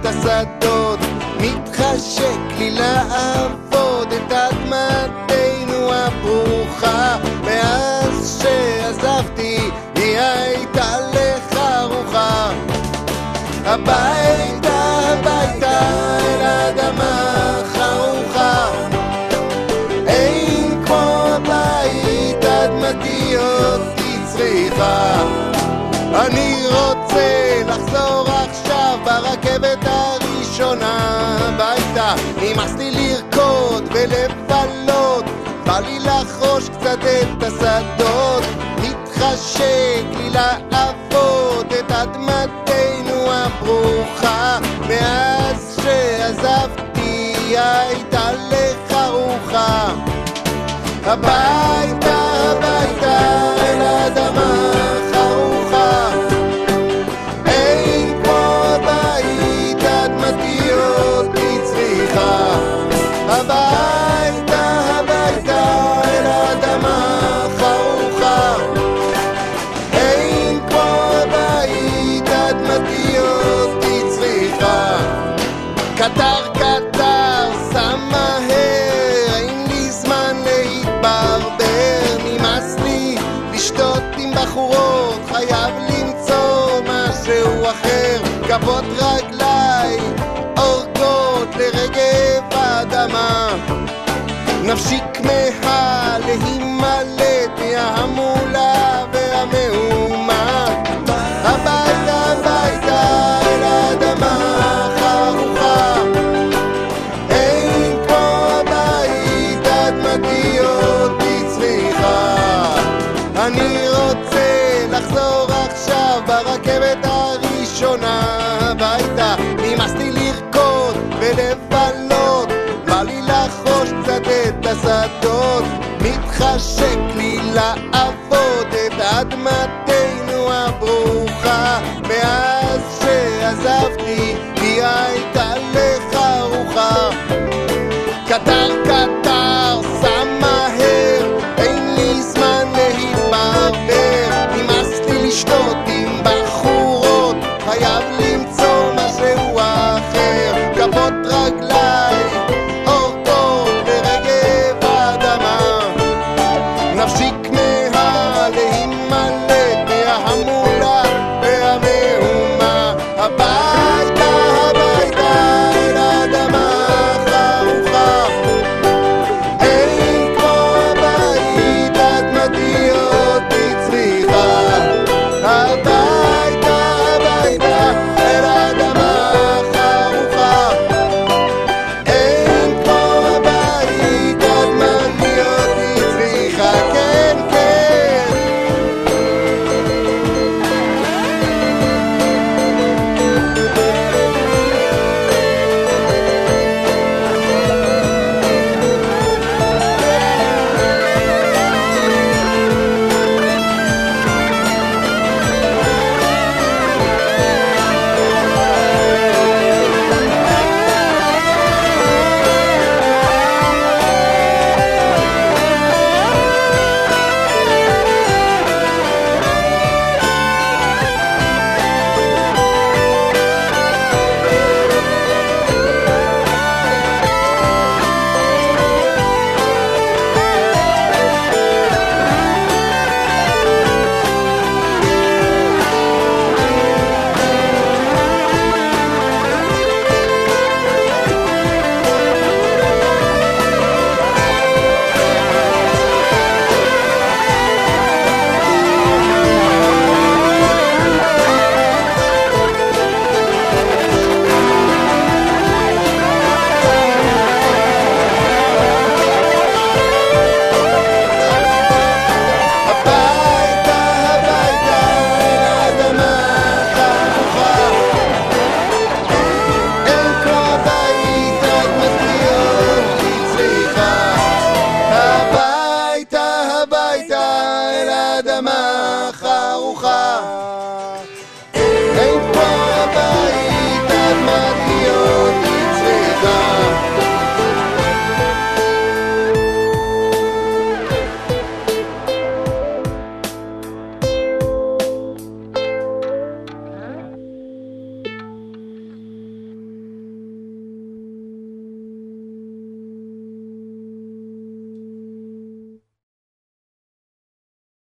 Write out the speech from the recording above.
את השדות. מתחשק לי לעבוד את אדמתנו הברוכה. מאז שעזבתי היא הייתה לך ארוחה. הביתה, הביתה, אל האדמה חרוכה. אין כמו הבית, אדמתי אותי צריכה אני רוצה לחזור עכשיו ברכבת הראשונה הביתה. נמאס לי לרקוד ולבלות בא לי לחרוש קצת את השדות. מתחשק לי לעבוד את אדמתנו הברוכה. מאז שעזבתי הייתה לך ארוחה. הביתה, קטר קטר, סע מהר, אין לי זמן להתברבר, נמאס לי לשתות עם בחורות, חייב למצוא משהו אחר, כפות רגליי, אורגות לרגב האדמה, נפשי כמהה הביתה. נמאס לי לרקוד ולבלות, בא לי לחרוש קצת את השדות. מתחשק לי לעבוד את אדמתנו הברוכה. מאז שעזבתי, היא הייתה לך ארוחה. קטר קטר, סע הביתה, הביתה, אל האדמה